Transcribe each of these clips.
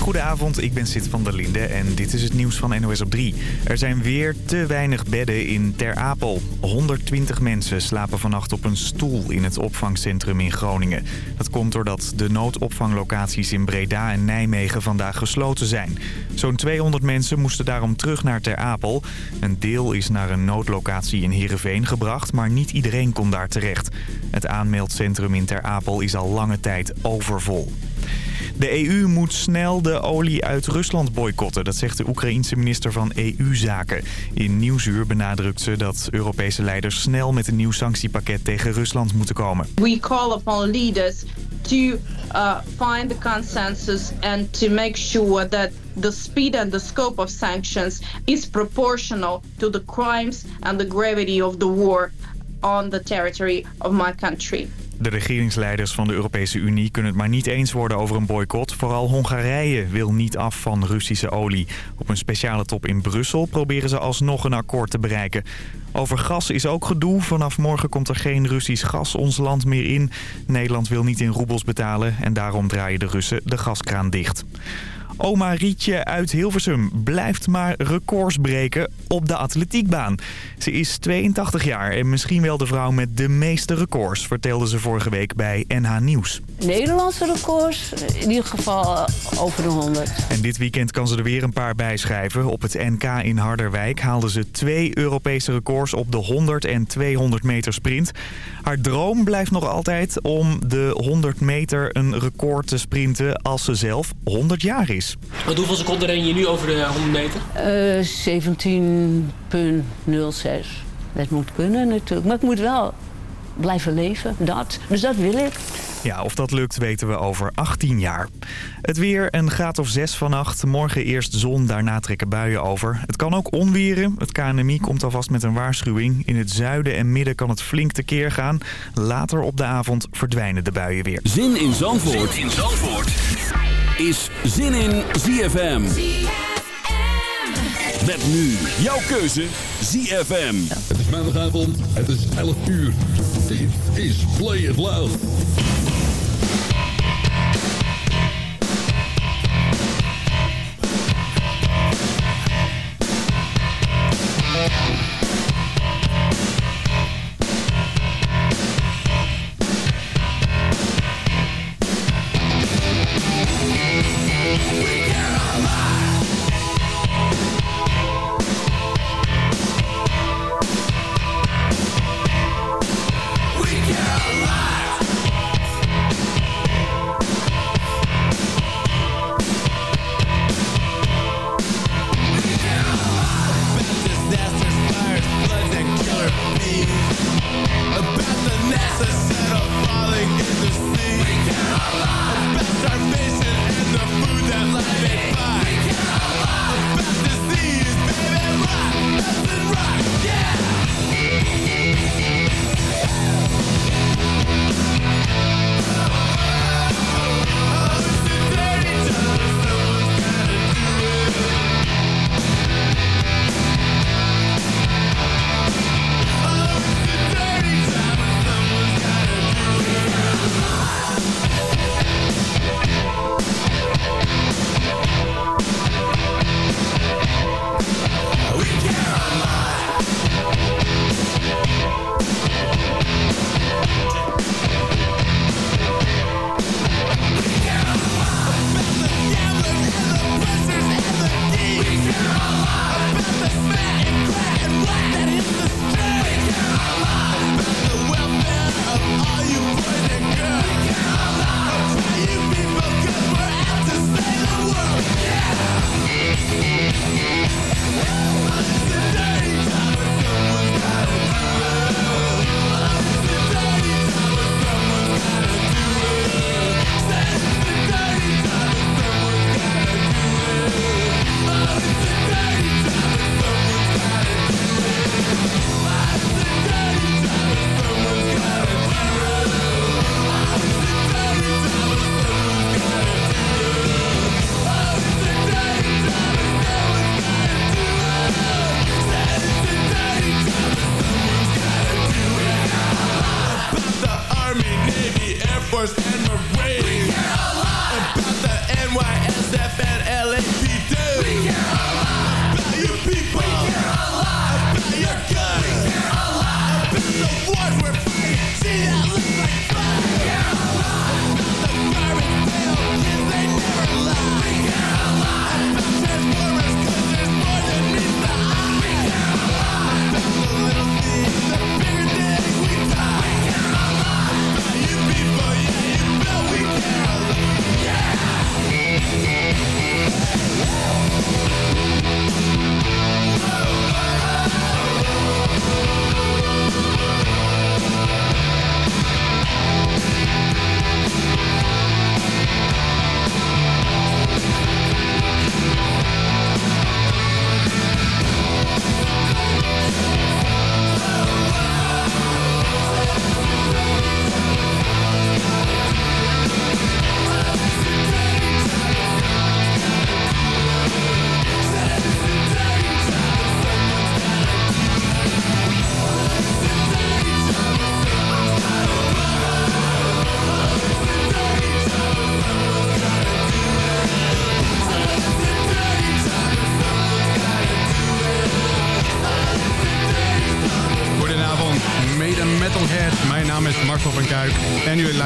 Goedenavond, ik ben Sid van der Linde en dit is het nieuws van NOS op 3. Er zijn weer te weinig bedden in Ter Apel. 120 mensen slapen vannacht op een stoel in het opvangcentrum in Groningen. Dat komt doordat de noodopvanglocaties in Breda en Nijmegen vandaag gesloten zijn. Zo'n 200 mensen moesten daarom terug naar Ter Apel. Een deel is naar een noodlocatie in Heerenveen gebracht, maar niet iedereen kon daar terecht. Het aanmeldcentrum in Ter Apel is al lange tijd overvol. De EU moet snel de olie uit Rusland boycotten, dat zegt de Oekraïense minister van EU-zaken. In Nieuwsuur benadrukt ze dat Europese leiders snel met een nieuw sanctiepakket tegen Rusland moeten komen. We call upon leaders to uh, find the consensus and to make sure that the speed and the scope of sanctions is proportional to the crimes and the gravity of the war on the territory of my country. De regeringsleiders van de Europese Unie kunnen het maar niet eens worden over een boycott. Vooral Hongarije wil niet af van Russische olie. Op een speciale top in Brussel proberen ze alsnog een akkoord te bereiken. Over gas is ook gedoe. Vanaf morgen komt er geen Russisch gas ons land meer in. Nederland wil niet in roebels betalen en daarom draaien de Russen de gaskraan dicht. Oma Rietje uit Hilversum blijft maar records breken op de atletiekbaan. Ze is 82 jaar en misschien wel de vrouw met de meeste records, vertelde ze vorige week bij NH Nieuws. Nederlandse records, in ieder geval over de 100. En dit weekend kan ze er weer een paar bijschrijven. Op het NK in Harderwijk haalde ze twee Europese records op de 100 en 200 meter sprint. Haar droom blijft nog altijd om de 100 meter een record te sprinten als ze zelf 100 jaar is. Want hoeveel seconden ren je nu over de 100 meter? Uh, 17,06. Dat moet kunnen natuurlijk. Maar ik moet wel blijven leven, dat. Dus dat wil ik. Ja, of dat lukt weten we over 18 jaar. Het weer een graad of 6 vannacht. Morgen eerst zon, daarna trekken buien over. Het kan ook onweren. Het KNMI komt alvast met een waarschuwing. In het zuiden en midden kan het flink tekeer gaan. Later op de avond verdwijnen de buien weer. Zin in Zandvoort, zin in Zandvoort. is Zin in ZFM. Met nu jouw keuze ZFM. Het is maandagavond, het is 11 uur. Dit is Play It Loud.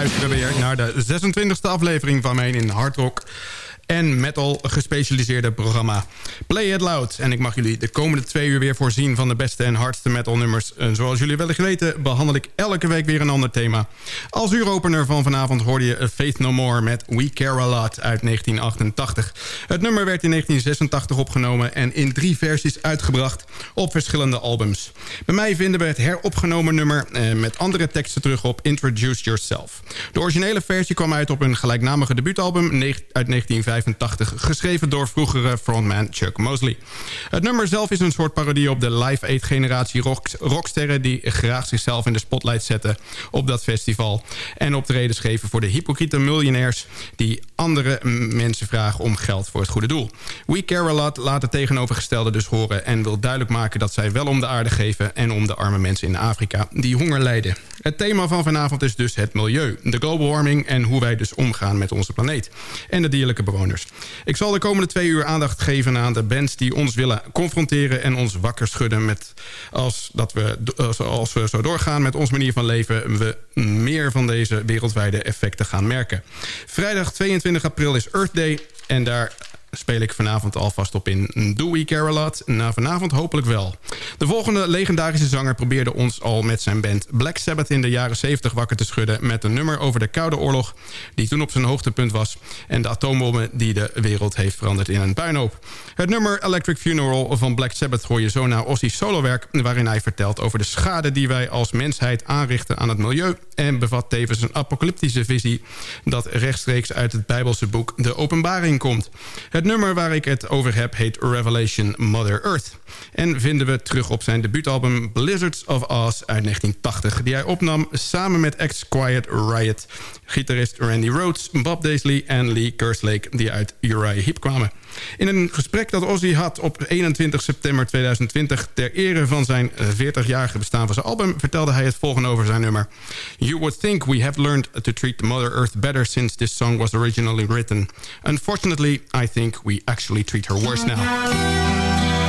Luisteren weer naar de 26e aflevering van mijn in Hard Rock en metal gespecialiseerde programma Play It Loud. En ik mag jullie de komende twee uur weer voorzien van de beste en hardste metal nummers. En zoals jullie wellicht weten behandel ik elke week weer een ander thema. Als uuropener van vanavond hoorde je Faith No More met We Care A Lot uit 1988. Het nummer werd in 1986 opgenomen en in drie versies uitgebracht op verschillende albums. Bij mij vinden we het heropgenomen nummer eh, met andere teksten terug op Introduce Yourself. De originele versie kwam uit op een gelijknamige debuutalbum uit 1985 geschreven door vroegere frontman Chuck Mosley. Het nummer zelf is een soort parodie op de Live Aid generatie rock, rocksterren... die graag zichzelf in de spotlight zetten op dat festival... en optreden geven voor de hypocriete miljonairs... die andere mensen vragen om geld voor het goede doel. We Care A Lot laat het tegenovergestelde dus horen... en wil duidelijk maken dat zij wel om de aarde geven... en om de arme mensen in Afrika die honger lijden. Het thema van vanavond is dus het milieu, de global warming... en hoe wij dus omgaan met onze planeet en de dierlijke bewoners. Ik zal de komende twee uur aandacht geven aan de bands die ons willen confronteren... en ons wakker schudden met als, dat we, als we zo doorgaan met onze manier van leven... we meer van deze wereldwijde effecten gaan merken. Vrijdag 22 april is Earth Day en daar speel ik vanavond alvast op in Do We Care A Lot? Nou, vanavond hopelijk wel. De volgende legendarische zanger probeerde ons al met zijn band Black Sabbath in de jaren 70 wakker te schudden... met een nummer over de Koude Oorlog die toen op zijn hoogtepunt was... en de atoombommen die de wereld heeft veranderd in een puinhoop. Het nummer Electric Funeral van Black Sabbath hoor je zo naar Ozzy's solowerk... waarin hij vertelt over de schade die wij als mensheid aanrichten aan het milieu... en bevat tevens een apocalyptische visie dat rechtstreeks uit het Bijbelse boek De Openbaring komt. Het het nummer waar ik het over heb heet Revelation Mother Earth. En vinden we terug op zijn debuutalbum Blizzards of Oz uit 1980... die hij opnam samen met ex-Quiet Riot... gitarist Randy Rhoads, Bob Daisley en Lee Kerslake... die uit Uriah Heep kwamen. In een gesprek dat Ozzy had op 21 september 2020... ter ere van zijn 40-jarige bestaan van zijn album... vertelde hij het volgende over zijn nummer. You would think we have learned to treat Mother Earth better... since this song was originally written. Unfortunately, I think we actually treat her worse now.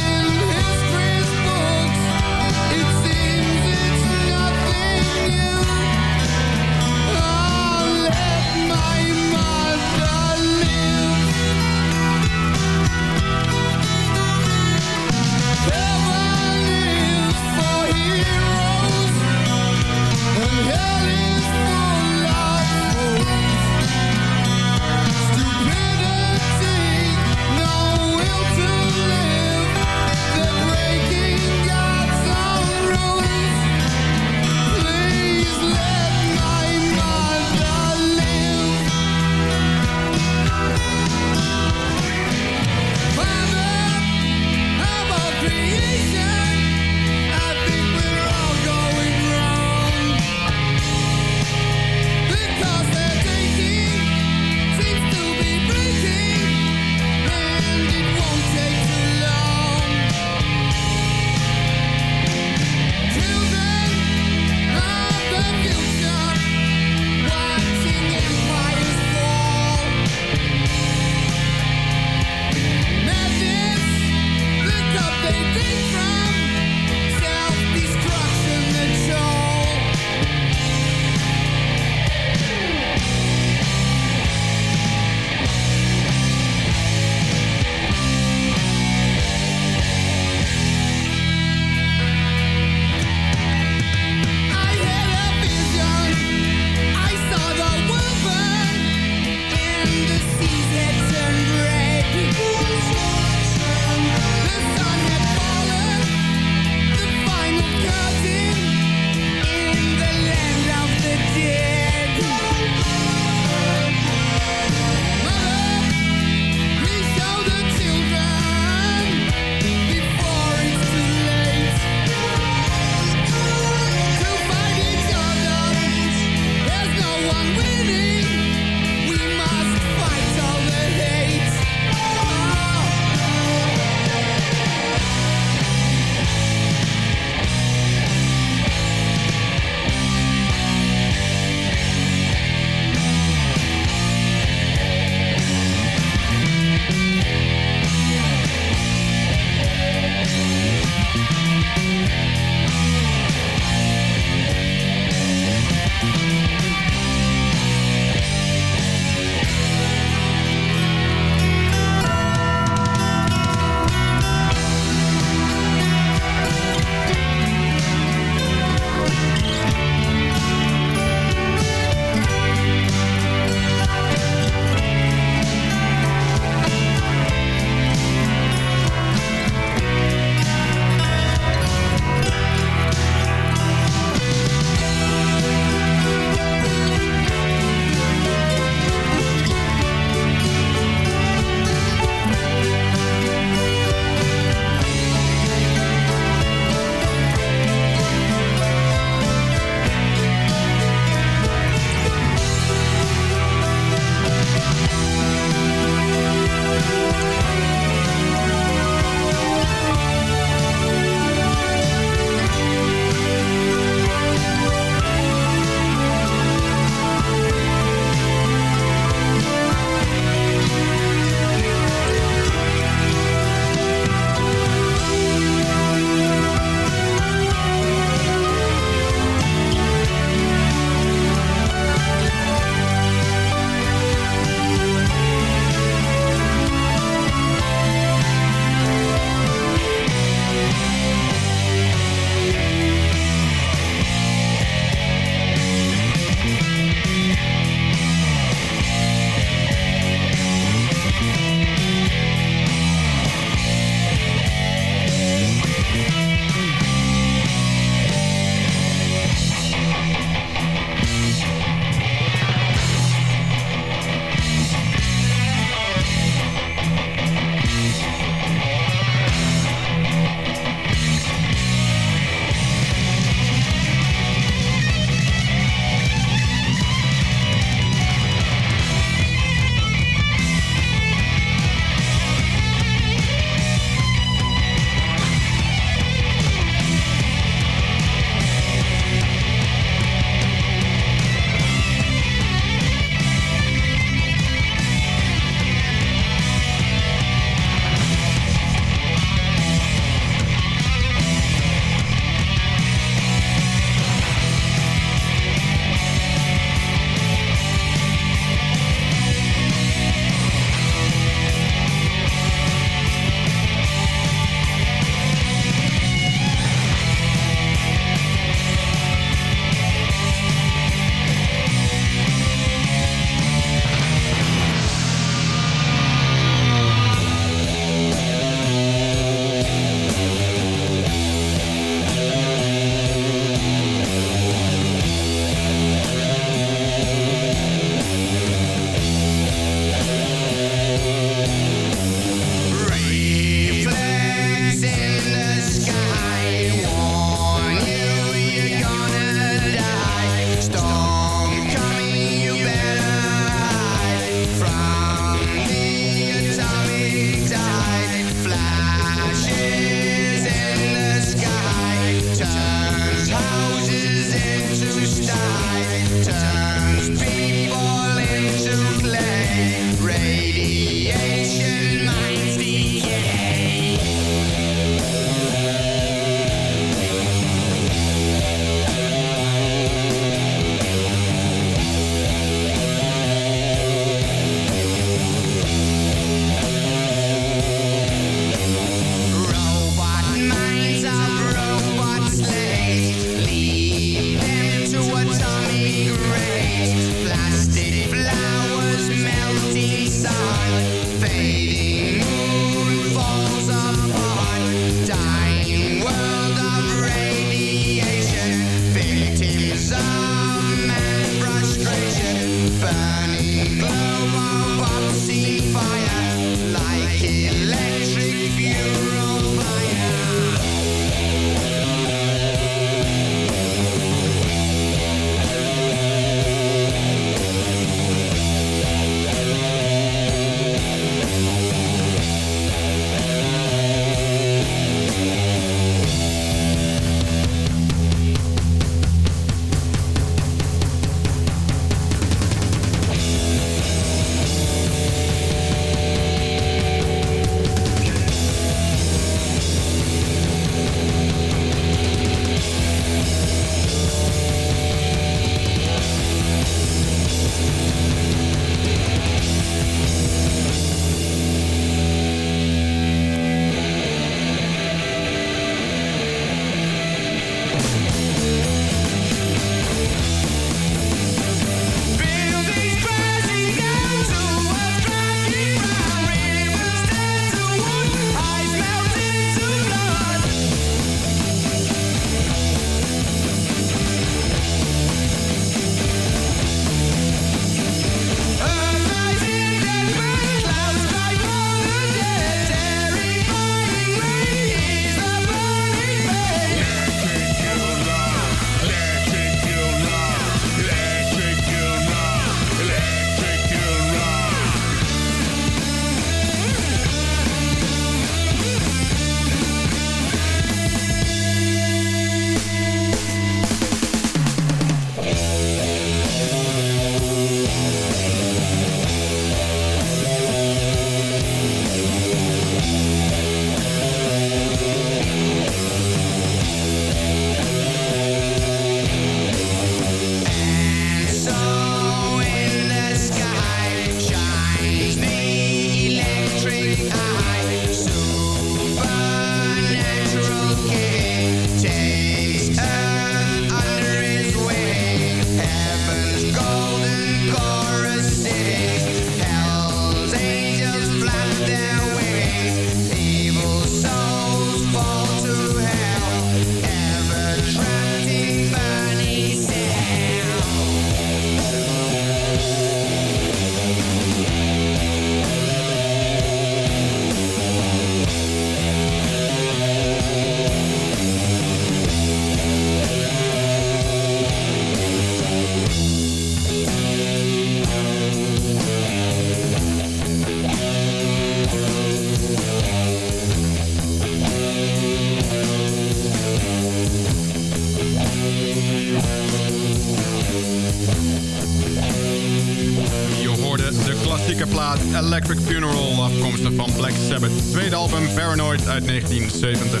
Sabbath. Tweede album Paranoid uit 1970.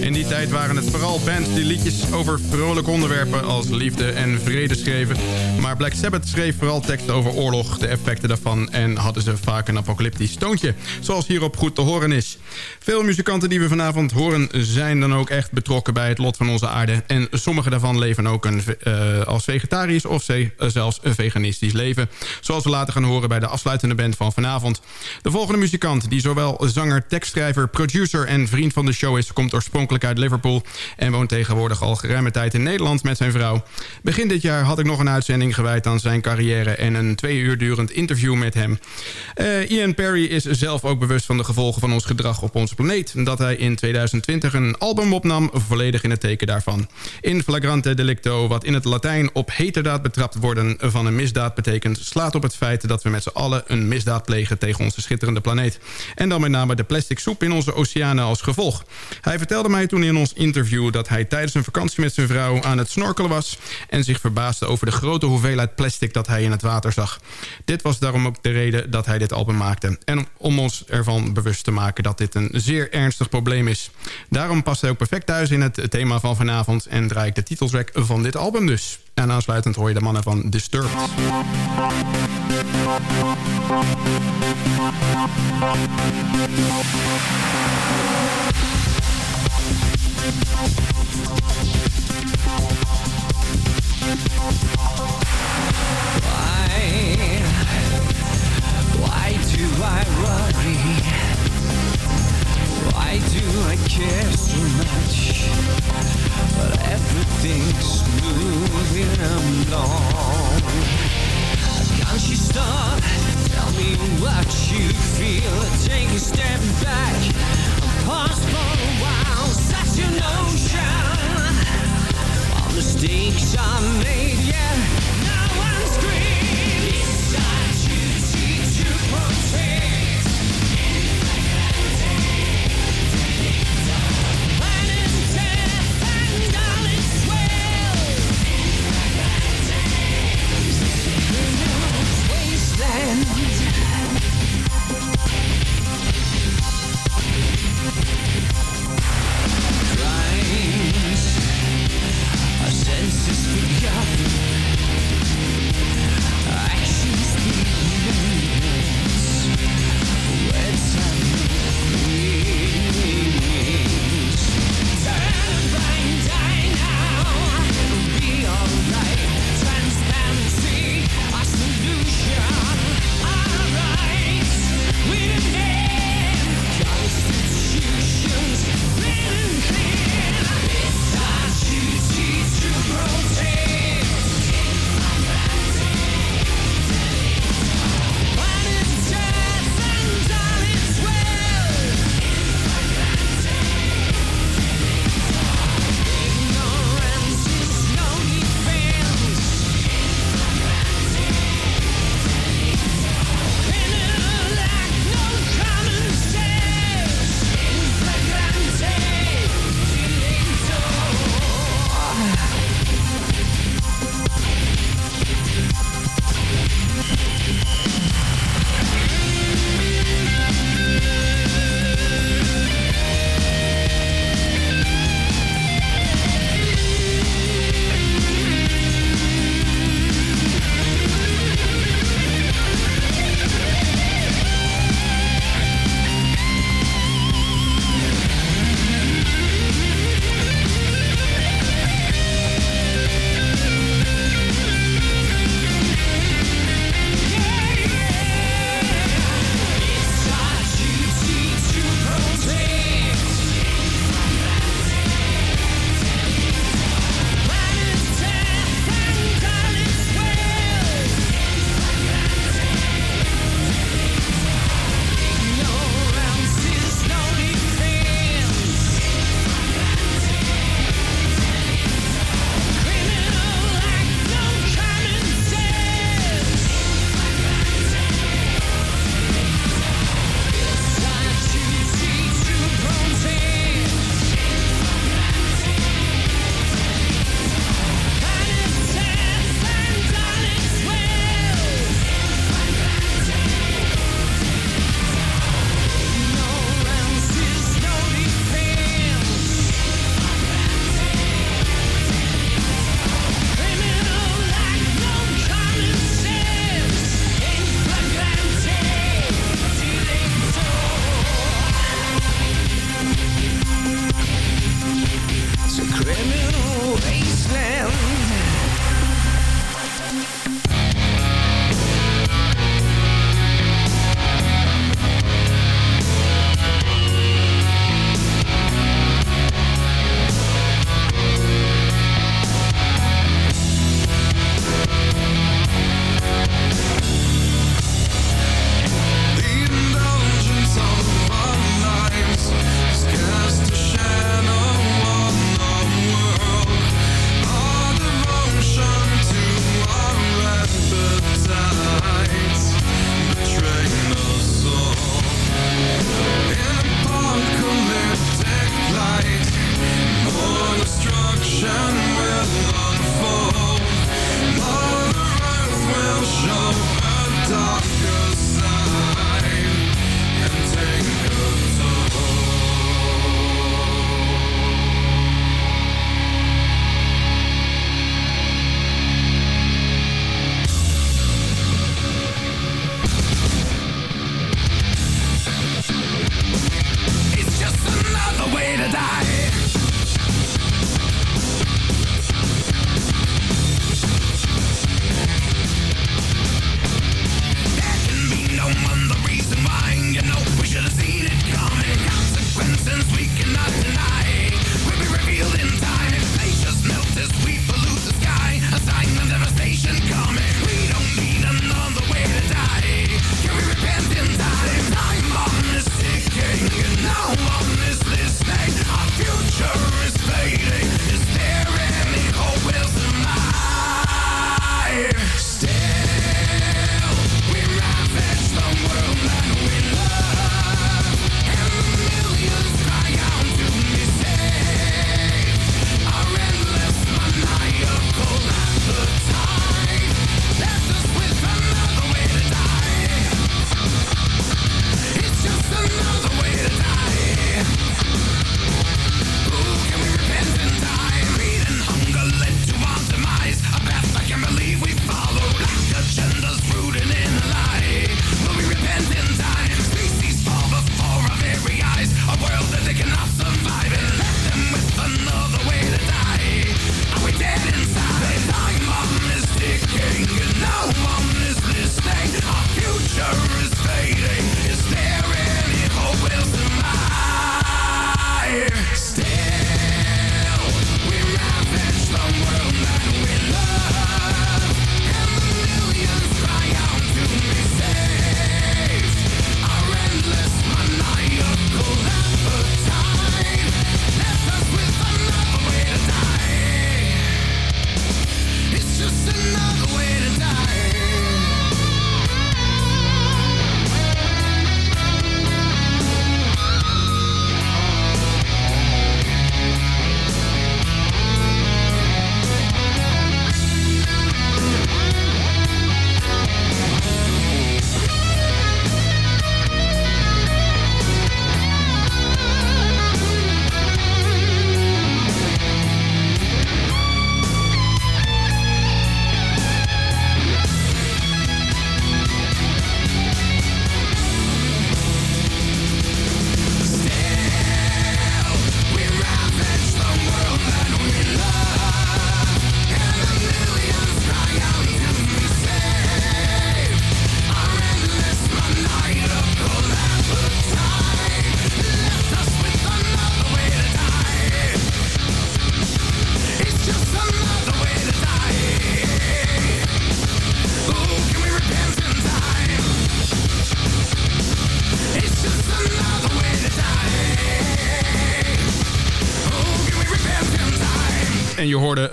In die tijd waren het vooral bands die liedjes over vrolijke onderwerpen als liefde en vrede schreven. Maar Black Sabbath schreef vooral teksten over oorlog, de effecten daarvan... en hadden ze vaak een apocalyptisch toontje, zoals hierop goed te horen is. Veel muzikanten die we vanavond horen zijn dan ook echt betrokken bij het lot van onze aarde. En sommige daarvan leven ook een, uh, als vegetarisch of ze, uh, zelfs een veganistisch leven. Zoals we later gaan horen bij de afsluitende band van vanavond. De volgende muzikant, die zowel zanger, tekstschrijver, producer en vriend van de show is... komt oorspronkelijk uit Liverpool en woont tegenwoordig al geruime tijd in Nederland met zijn vrouw. Begin dit jaar had ik nog een uitzending gewijd aan zijn carrière... en een twee uur durend interview met hem. Uh, Ian Perry is zelf ook bewust van de gevolgen van ons gedrag op onze planeet... dat hij in 2020 een album opnam volledig in het teken daarvan. In flagrante delicto, wat in het Latijn op heterdaad betrapt worden van een misdaad betekent... slaat op het feit dat we met z'n allen een misdaad plegen tegen onze schitterende planeet. En dan met name de plastic soep in onze oceanen als gevolg. Hij vertelde mij toen in ons interview dat hij tijdens een vakantie met zijn vrouw aan het snorkelen was... en zich verbaasde over de grote hoeveelheid plastic dat hij in het water zag. Dit was daarom ook de reden dat hij dit album maakte. En om ons ervan bewust te maken dat dit een zeer ernstig probleem is. Daarom past hij ook perfect thuis in het thema van vanavond... en draai ik de titeltrack van dit album dus. En aansluitend hoor je de mannen van Disturbed. Why, why do I? Why do, I care so much But everything's moving along. Can't you stop? Tell me what you feel. Take a step back. And pause for a while. Set your notion. All mistakes are made, yeah.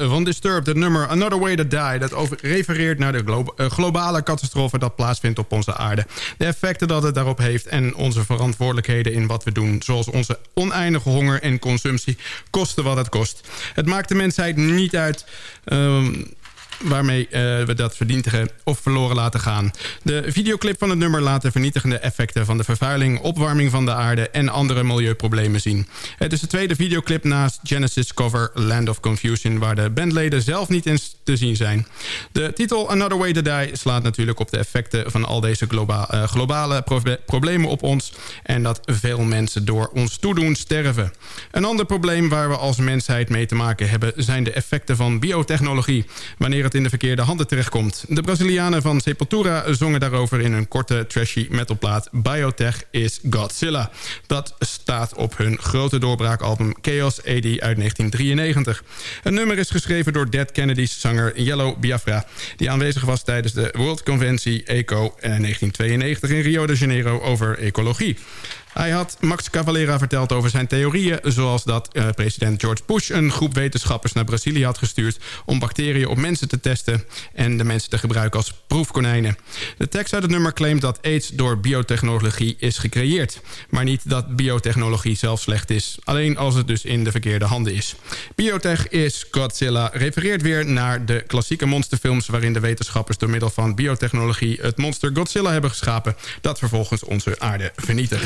Van Disturbed het nummer Another Way to Die... dat refereert naar de eh, globale catastrofe dat plaatsvindt op onze aarde. De effecten dat het daarop heeft en onze verantwoordelijkheden in wat we doen... zoals onze oneindige honger en consumptie, kosten wat het kost. Het maakt de mensheid niet uit... Ehm, waarmee uh, we dat verdientigen of verloren laten gaan. De videoclip van het nummer laat de vernietigende effecten van de vervuiling, opwarming van de aarde en andere milieuproblemen zien. Het is de tweede videoclip naast Genesis cover Land of Confusion, waar de bandleden zelf niet in te zien zijn. De titel Another Way to Die slaat natuurlijk op de effecten van al deze uh, globale pro problemen op ons en dat veel mensen door ons toedoen sterven. Een ander probleem waar we als mensheid mee te maken hebben zijn de effecten van biotechnologie. Wanneer het in de verkeerde handen terechtkomt. De Brazilianen van Sepultura zongen daarover in een korte trashy metalplaat Biotech is Godzilla. Dat staat op hun grote doorbraakalbum Chaos AD uit 1993. Het nummer is geschreven door Dead Kennedy's zanger Yellow Biafra... die aanwezig was tijdens de World Conventie ECO 1992 in Rio de Janeiro over ecologie. Hij had Max Cavalera verteld over zijn theorieën... zoals dat uh, president George Bush een groep wetenschappers naar Brazilië had gestuurd... om bacteriën op mensen te testen en de mensen te gebruiken als proefkonijnen. De tekst uit het nummer claimt dat AIDS door biotechnologie is gecreëerd. Maar niet dat biotechnologie zelf slecht is. Alleen als het dus in de verkeerde handen is. Biotech is Godzilla refereert weer naar de klassieke monsterfilms... waarin de wetenschappers door middel van biotechnologie het monster Godzilla hebben geschapen... dat vervolgens onze aarde vernietigt.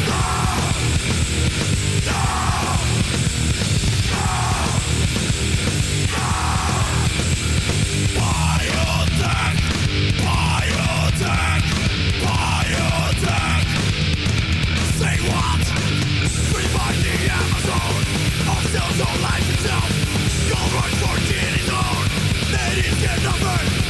Sells all life itself Your heart's for in his That is their number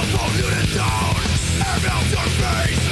I'll pull you to town. your face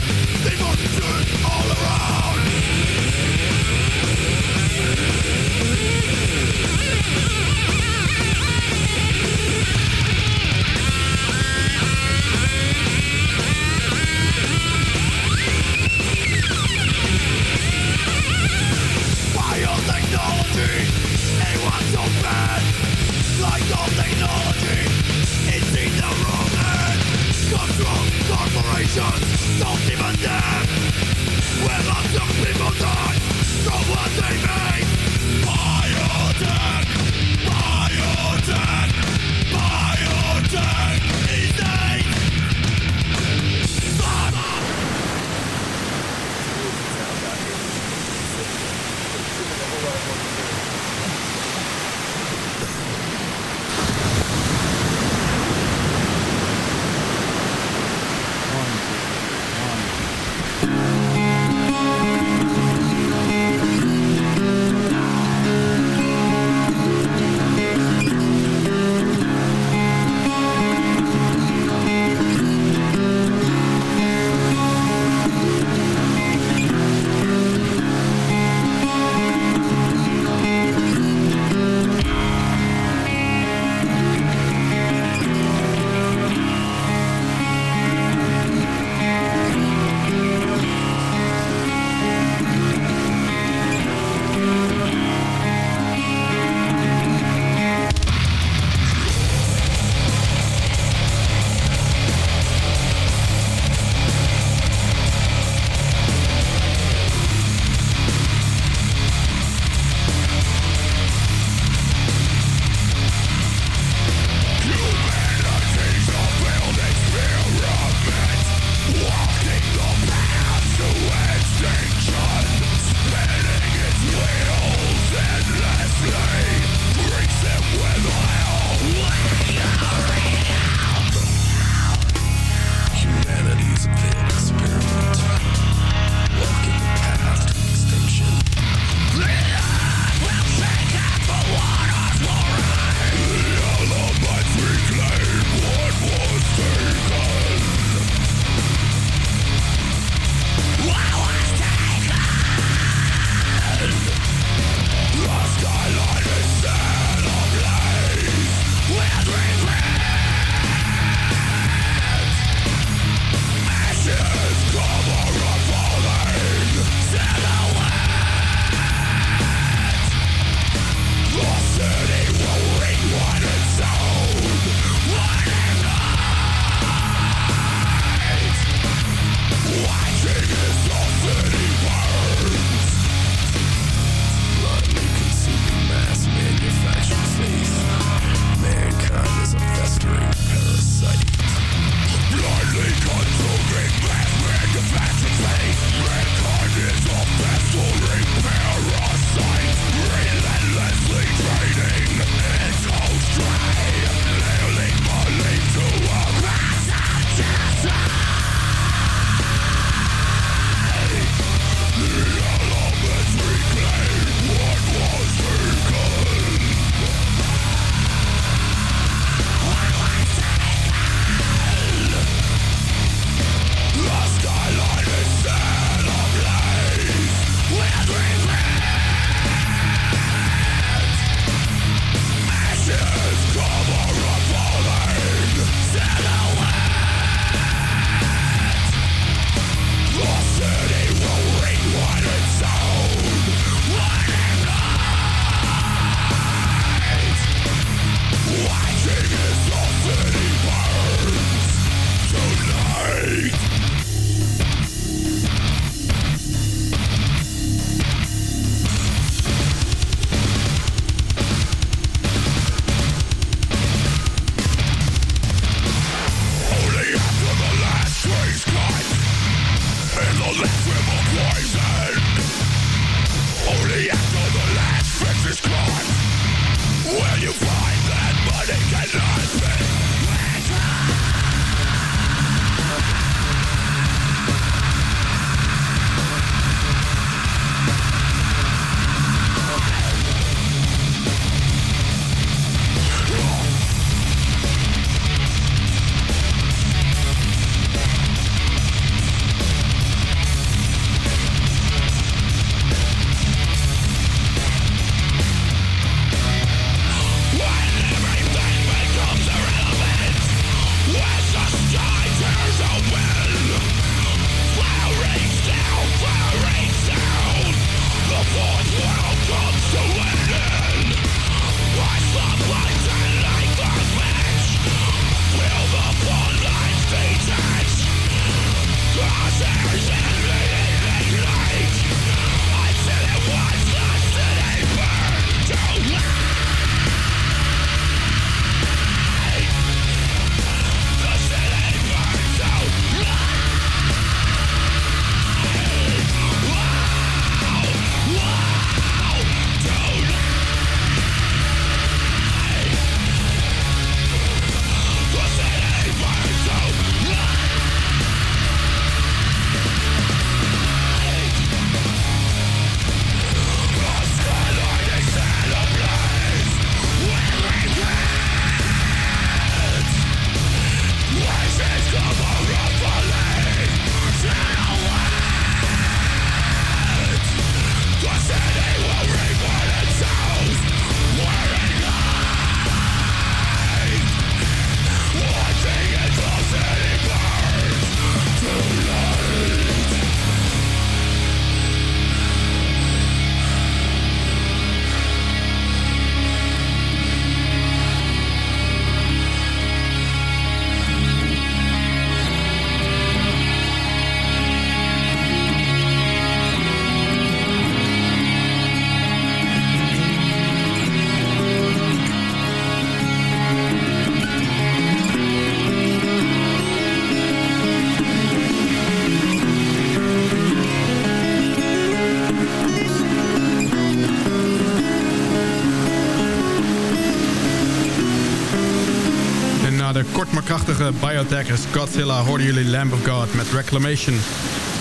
Godzilla hoorden jullie Lamb of God met Reclamation.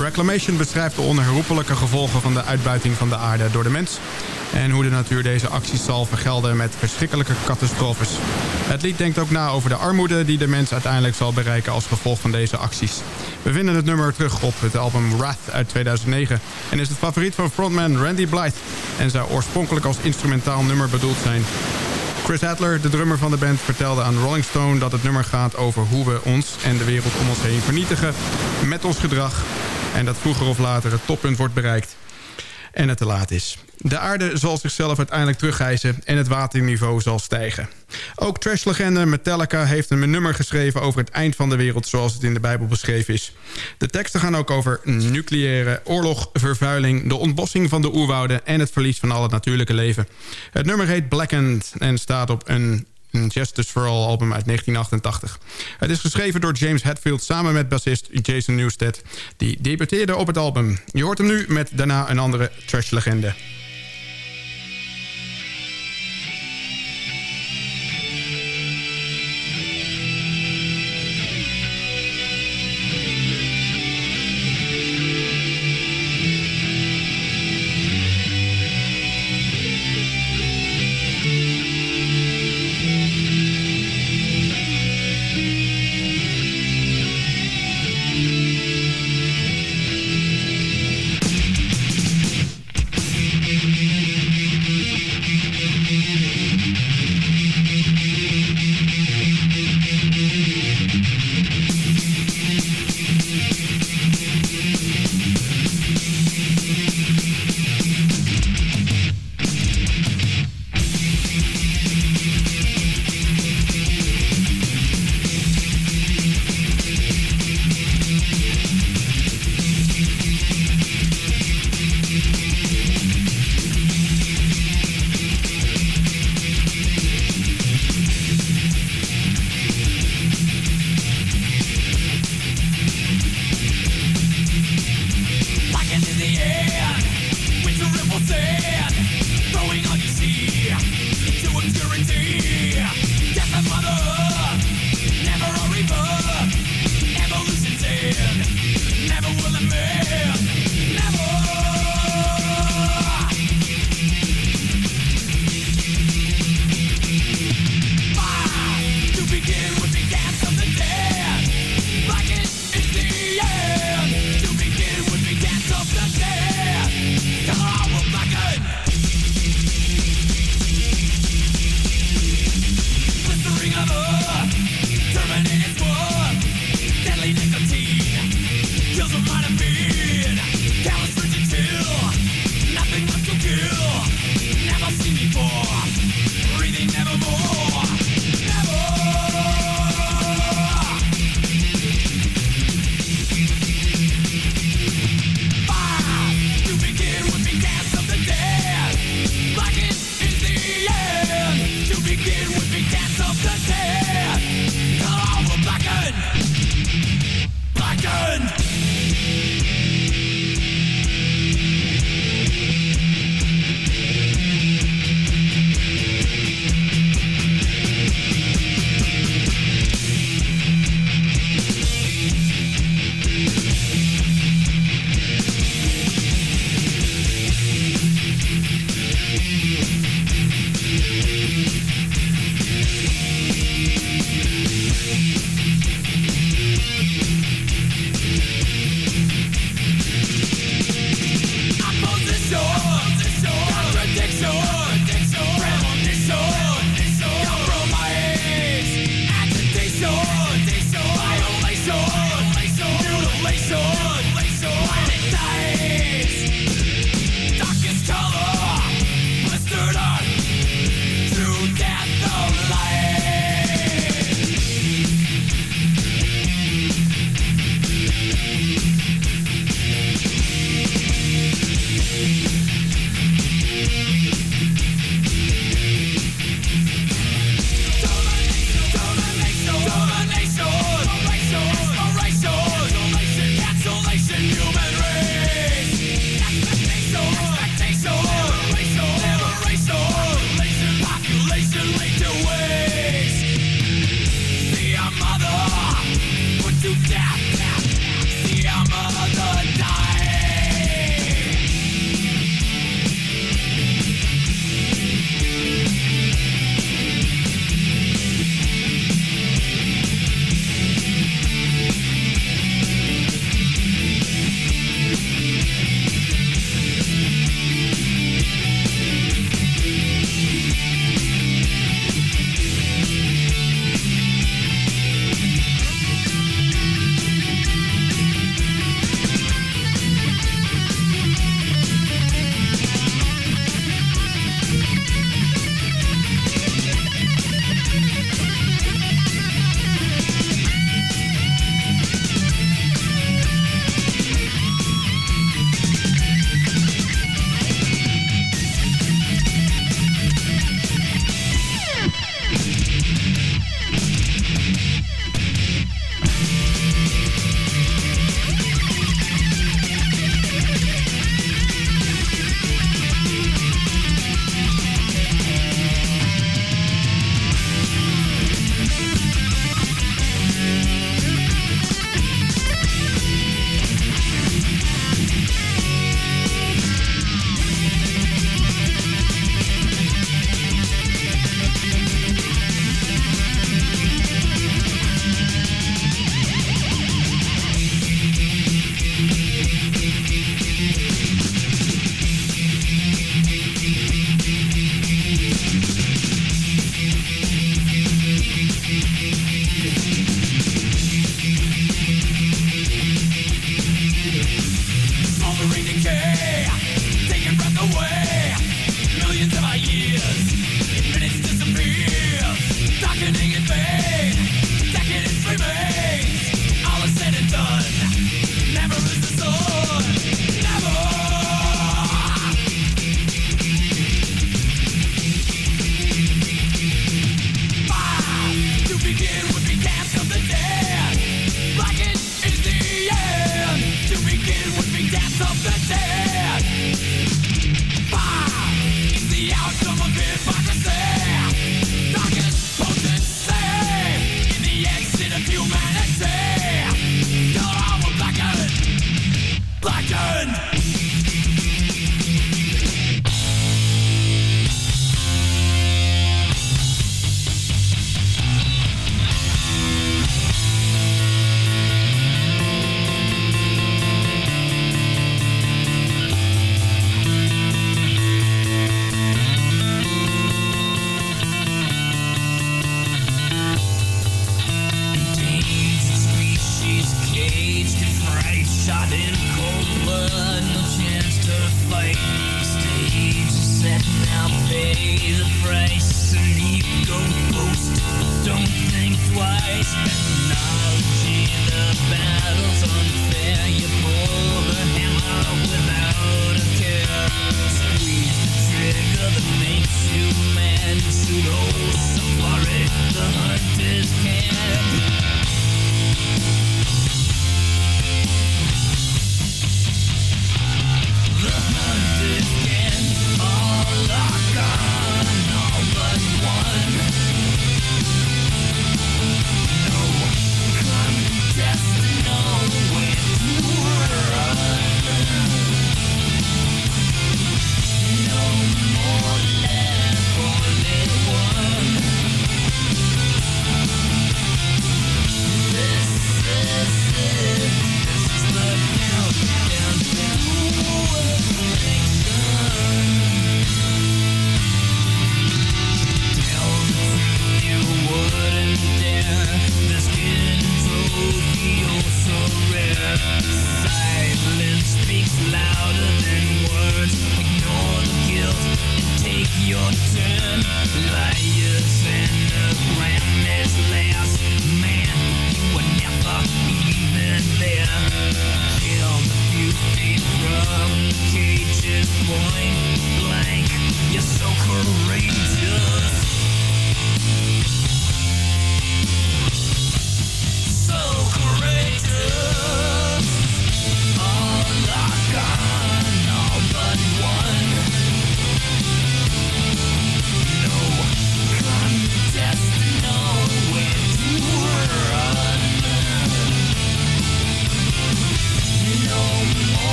Reclamation beschrijft de onherroepelijke gevolgen van de uitbuiting van de aarde door de mens... en hoe de natuur deze acties zal vergelden met verschrikkelijke catastrofes. Het lied denkt ook na over de armoede die de mens uiteindelijk zal bereiken als gevolg van deze acties. We vinden het nummer terug op het album Wrath uit 2009 en is het favoriet van frontman Randy Blythe en zou oorspronkelijk als instrumentaal nummer bedoeld zijn. Chris Adler, de drummer van de band, vertelde aan Rolling Stone dat het nummer gaat over hoe we ons en de wereld om ons heen vernietigen met ons gedrag. En dat vroeger of later het toppunt wordt bereikt en het te laat is. De aarde zal zichzelf uiteindelijk terughijzen en het waterniveau zal stijgen. Ook trashlegende Metallica heeft een nummer geschreven over het eind van de wereld zoals het in de Bijbel beschreven is. De teksten gaan ook over nucleaire oorlog, vervuiling, de ontbossing van de oerwouden en het verlies van al het natuurlijke leven. Het nummer heet Blackened en staat op een Justice for All album uit 1988. Het is geschreven door James Hetfield samen met bassist Jason Newsted... die debuteerde op het album. Je hoort hem nu met daarna een andere trash-legende.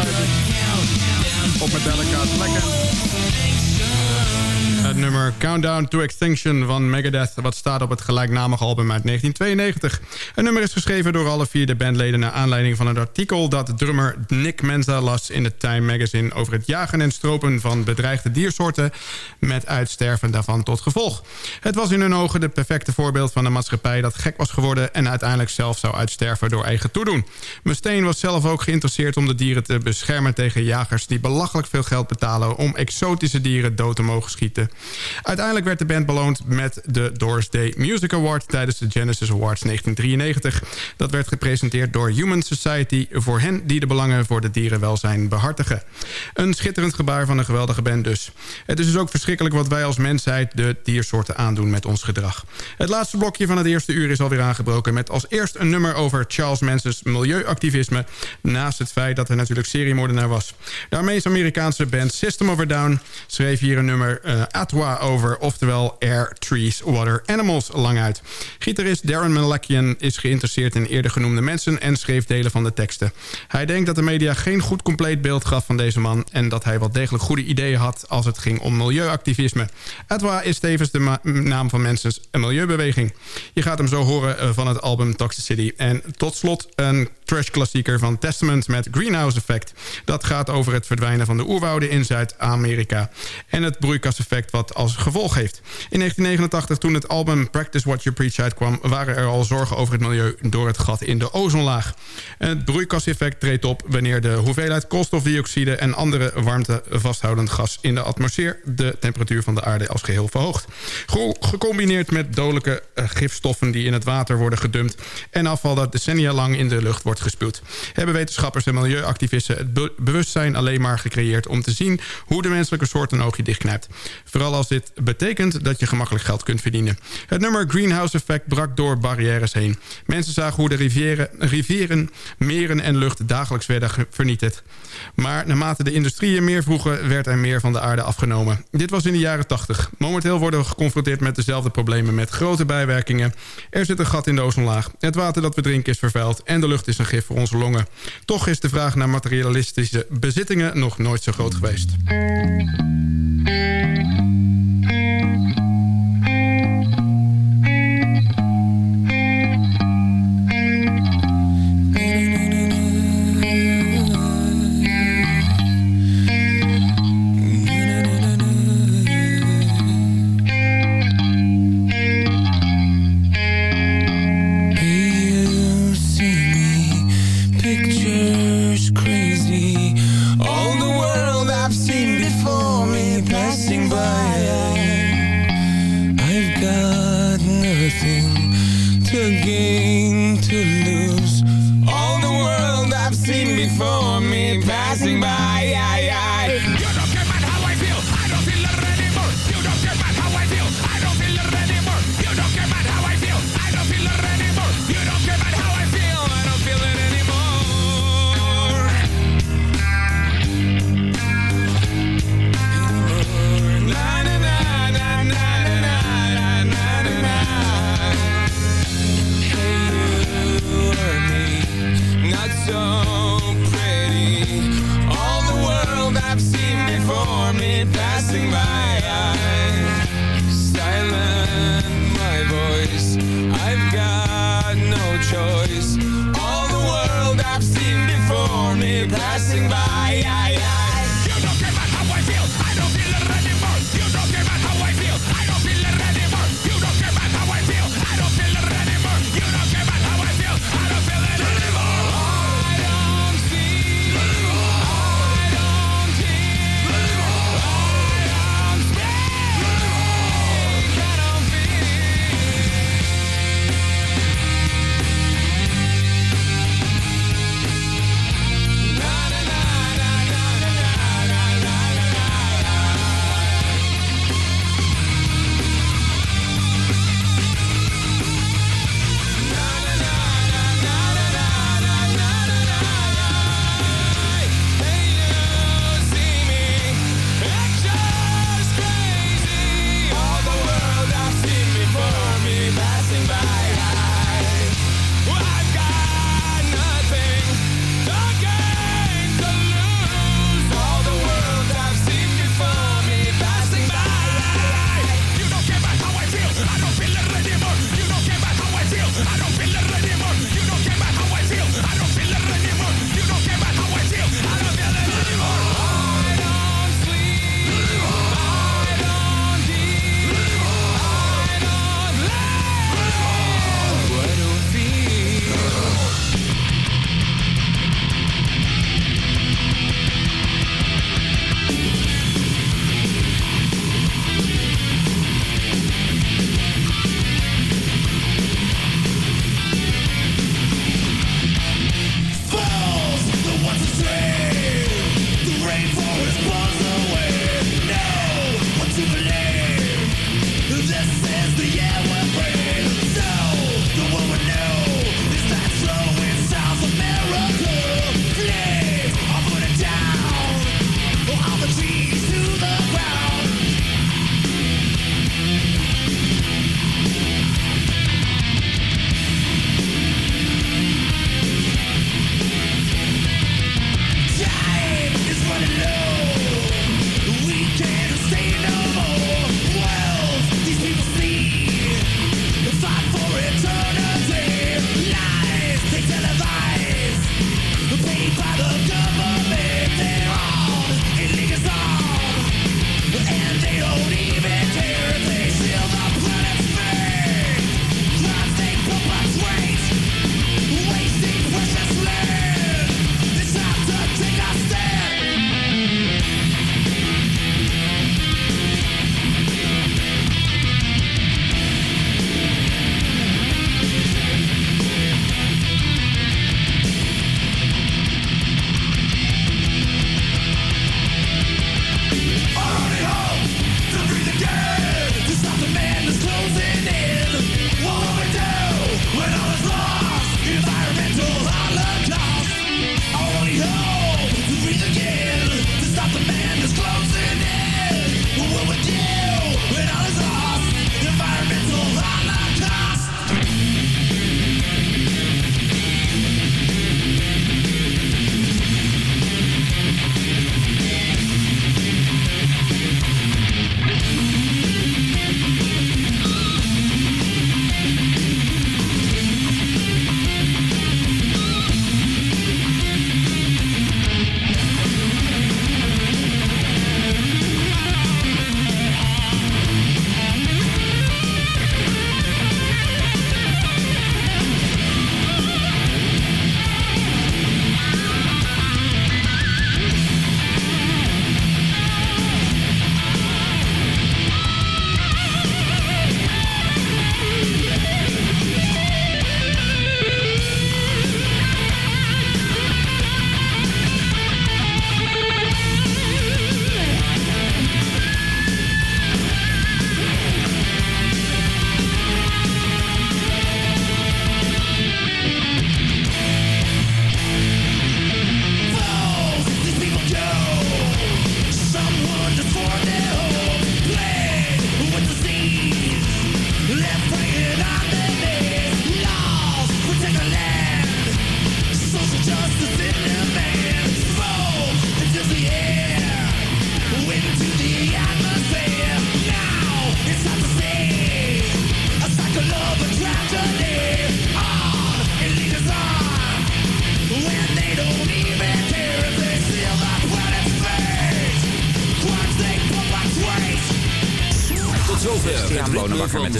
Aansluiting op Metallica Black Het nummer Countdown to Extinction van Megadeth... wat staat op het gelijknamige album uit 1992. Het nummer is geschreven door alle vier de bandleden... naar aanleiding van een artikel dat drummer Nick Menza las... in de Time Magazine over het jagen en stropen van bedreigde diersoorten... met uitsterven daarvan tot gevolg. Het was in hun ogen het perfecte voorbeeld van een maatschappij... dat gek was geworden en uiteindelijk zelf zou uitsterven door eigen toedoen. Mustaine was zelf ook geïnteresseerd om de dieren te beschermen tegen jagers... die belachelijk veel geld betalen om exotische dieren dood te mogen schieten. Uiteindelijk werd de band beloond met de Doors Day Music Award... tijdens de Genesis Awards 1993. Dat werd gepresenteerd door Human Society... voor hen die de belangen voor de dierenwelzijn behartigen. Een schitterend gebaar van een geweldige band dus. Het is dus ook verschrikkelijk wat wij als mensheid... de diersoorten aandoen met ons gedrag. Het laatste blokje van het eerste uur is alweer aangebroken... met als eerst een nummer over Charles Manson's milieuactivisme... naast het feit dat hij natuurlijk seriemoordenaar was. De Armeens-Amerikaanse band System of a Down schreef hier een nummer... Uh, At ATWA over, oftewel Air, Trees, Water, Animals lang uit. Gitarist Darren Malakian is geïnteresseerd in eerder genoemde mensen... en schreef delen van de teksten. Hij denkt dat de media geen goed compleet beeld gaf van deze man... en dat hij wel degelijk goede ideeën had als het ging om milieuactivisme. ATWA is tevens de naam van mensen een milieubeweging. Je gaat hem zo horen eh, van het album Toxicity. En tot slot een trash-klassieker van Testament met Greenhouse Effect. Dat gaat over het verdwijnen van de oerwouden in Zuid-Amerika. En het broeikaseffect wat als gevolg heeft. In 1989, toen het album Practice What You Preach uitkwam... waren er al zorgen over het milieu door het gat in de ozonlaag. Het broeikaseffect treedt op wanneer de hoeveelheid koolstofdioxide... en andere warmte vasthoudend gas in de atmosfeer... de temperatuur van de aarde als geheel verhoogt. Gecombineerd met dodelijke eh, gifstoffen die in het water worden gedumpt... en afval dat decennia lang in de lucht wordt gespuwd... hebben wetenschappers en milieuactivisten het bewustzijn alleen maar gecreëerd... om te zien hoe de menselijke soort een oogje dichtknijpt. Vooral als dit betekent dat je gemakkelijk geld kunt verdienen. Het nummer Greenhouse Effect brak door barrières heen. Mensen zagen hoe de rivieren, rivieren meren en lucht dagelijks werden vernietigd. Maar naarmate de industrieën meer vroegen... werd er meer van de aarde afgenomen. Dit was in de jaren 80. Momenteel worden we geconfronteerd met dezelfde problemen... met grote bijwerkingen. Er zit een gat in de ozonlaag. Het water dat we drinken is vervuild... en de lucht is een gif voor onze longen. Toch is de vraag naar materialistische bezittingen... nog nooit zo groot geweest. Bye. come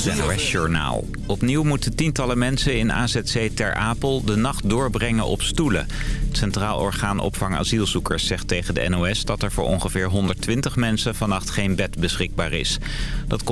NOS Journaal. Opnieuw moeten tientallen mensen in AZC Ter Apel de nacht doorbrengen op stoelen. Het Centraal Orgaan Opvang Asielzoekers zegt tegen de NOS... dat er voor ongeveer 120 mensen vannacht geen bed beschikbaar is. Dat komt